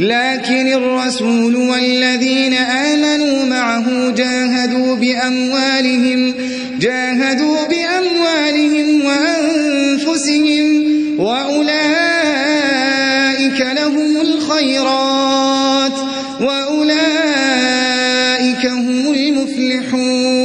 لكن الرسول والذين آمنوا معه جاهدوا بأموالهم جاهدوا بأموالهم وأنفسهم وأولئك لهم الخيرات وأولئك هم المفلحون.